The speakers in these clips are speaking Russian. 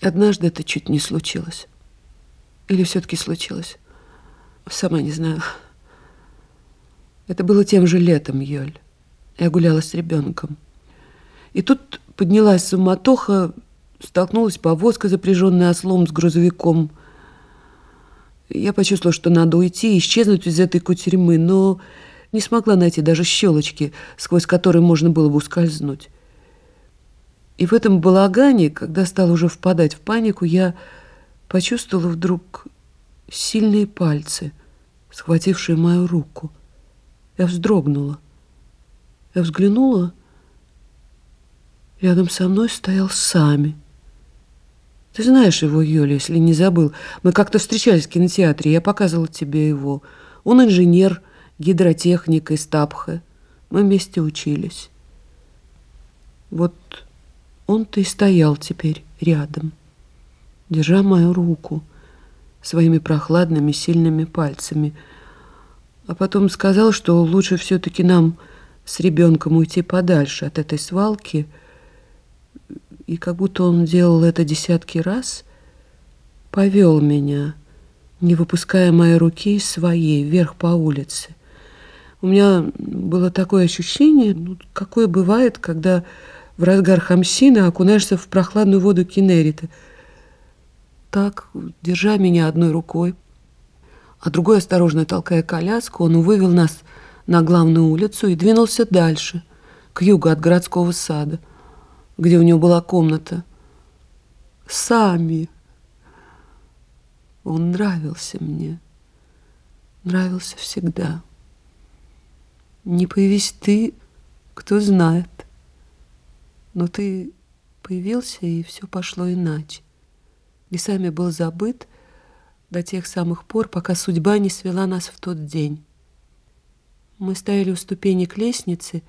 Однажды это чуть не случилось. Или все-таки случилось. Сама не знаю. Это было тем же летом, Йоль. Я гуляла с ребенком. И тут поднялась суматоха, столкнулась повозка, запряженная ослом с грузовиком. Я почувствовала, что надо уйти, исчезнуть из этой кутерьмы, но не смогла найти даже щелочки, сквозь которые можно было бы ускользнуть. И в этом балагане, когда стал уже впадать в панику, я почувствовала вдруг сильные пальцы, схватившие мою руку. Я вздрогнула. Я взглянула. Рядом со мной стоял Сами. Ты знаешь его, Юля, если не забыл. Мы как-то встречались в кинотеатре, я показывала тебе его. Он инженер, гидротехник из Тапхе. Мы вместе учились. Вот он-то и стоял теперь рядом, держа мою руку своими прохладными сильными пальцами, а потом сказал, что лучше все-таки нам с ребенком уйти подальше от этой свалки, и как будто он делал это десятки раз, повел меня, не выпуская моей руки своей, вверх по улице. У меня было такое ощущение, ну, какое бывает, когда в разгар хамсина окунаешься в прохладную воду Кенерита. Так, держа меня одной рукой, а другой, осторожно толкая коляску, он вывел нас на главную улицу и двинулся дальше, к югу от городского сада, где у него была комната. Сами. Он нравился мне. Нравился всегда. Не появись ты, кто знает. Но ты появился, и все пошло иначе. Лесами был забыт до тех самых пор, пока судьба не свела нас в тот день. Мы стояли у ступенек лестницы,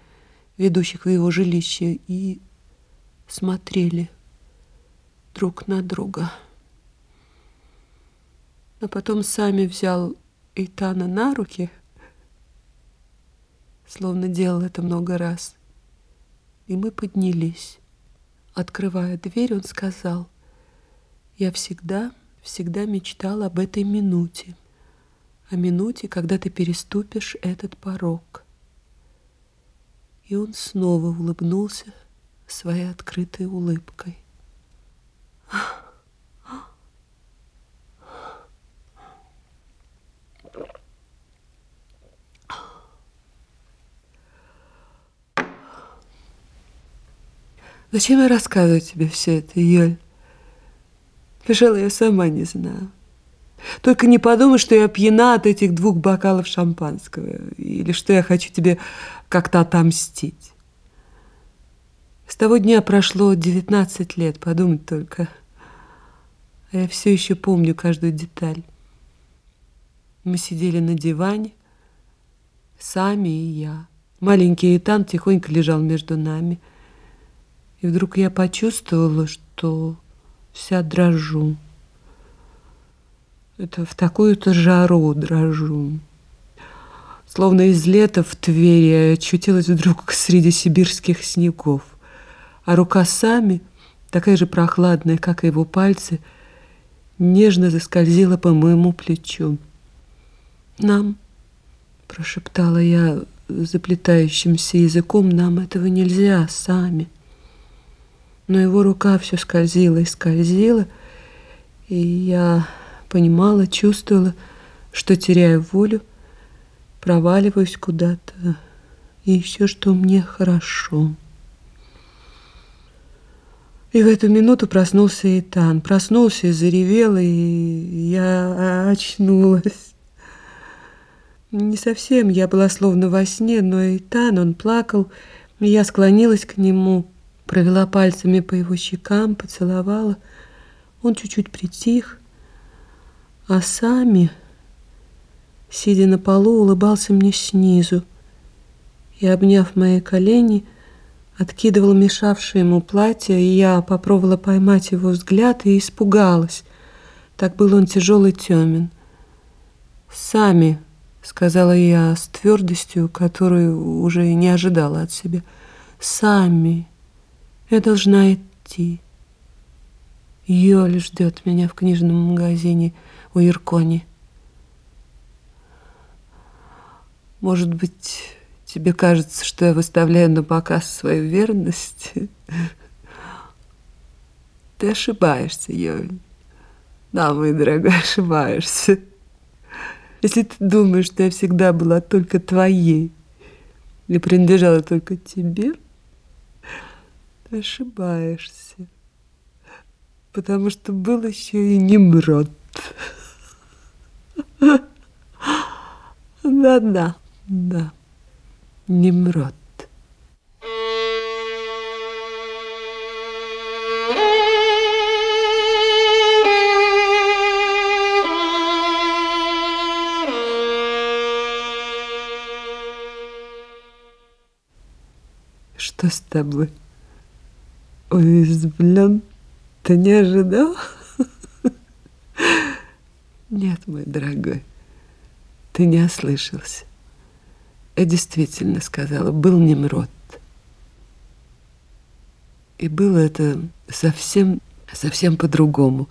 ведущих в его жилище, и смотрели друг на друга. А потом сами взял Итана на руки, словно делал это много раз и мы поднялись. Открывая дверь, он сказал, «Я всегда, всегда мечтал об этой минуте, о минуте, когда ты переступишь этот порог». И он снова улыбнулся своей открытой улыбкой. Зачем я рассказываю тебе все это, Йоль? Пожалуй, я сама не знаю. Только не подумай, что я пьяна от этих двух бокалов шампанского, или что я хочу тебе как-то отомстить. С того дня прошло 19 лет, подумать только. А я все еще помню каждую деталь. Мы сидели на диване, сами и я. Маленький Итан тихонько лежал между нами – и вдруг я почувствовала, что вся дрожу. Это в такую-то жару дрожу. Словно из лета в Твери я очутилась вдруг среди сибирских снегов. А рука сами, такая же прохладная, как и его пальцы, нежно заскользила по моему плечу. «Нам», — прошептала я заплетающимся языком, «нам этого нельзя, сами» но его рука все скользила и скользила, и я понимала, чувствовала, что теряю волю, проваливаюсь куда-то, и еще что мне хорошо. И в эту минуту проснулся Итан. Проснулся и заревел, и я очнулась. Не совсем, я была словно во сне, но Итан, он плакал, и я склонилась к нему, провела пальцами по его щекам, поцеловала. Он чуть-чуть притих, а сами, сидя на полу, улыбался мне снизу и, обняв мои колени, откидывал мешавшее ему платье, и я попробовала поймать его взгляд и испугалась. Так был он тяжелый темен. «Сами», — сказала я с твердостью, которую уже не ожидала от себя, — «сами». Я должна идти. Йоля ждет меня в книжном магазине у Иркони. Может быть, тебе кажется, что я выставляю на показ свою верность? Ты ошибаешься, Йоль. Да, мой дорогой, ошибаешься. Если ты думаешь, что я всегда была только твоей и принадлежала только тебе, ты ошибаешься. Потому что был еще и Немрод. Да-да, да, Немрод. Что с тобой? Уязвлен? Ты не ожидал? Нет, мой дорогой, ты не ослышался. Я действительно сказала, был Немрод. И было это совсем, совсем по-другому.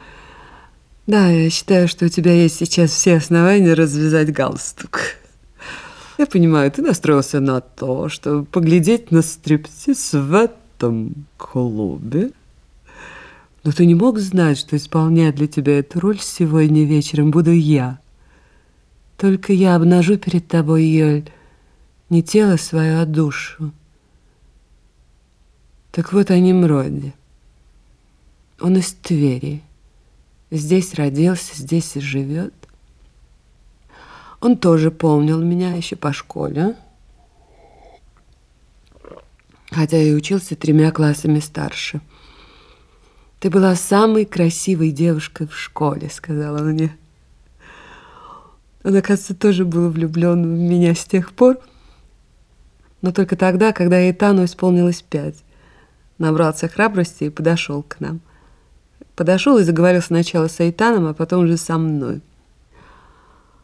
Да, я считаю, что у тебя есть сейчас все основания развязать галстук. Я понимаю, ты настроился на то, чтобы поглядеть на стриптиз в этом клубе. Но ты не мог знать, что исполняя для тебя эту роль сегодня вечером буду я. Только я обнажу перед тобой, Йоль, не тело свое, а душу. Так вот о Немроде. Он из Твери. Здесь родился, здесь и живет. Он тоже помнил меня еще по школе, хотя и учился тремя классами старше. «Ты была самой красивой девушкой в школе», — сказала мне. Он, оказывается, тоже был влюблен в меня с тех пор, но только тогда, когда Итану исполнилось пять. Набрался храбрости и подошел к нам. Подошел и заговорил сначала с Айтаном, а потом уже со мной —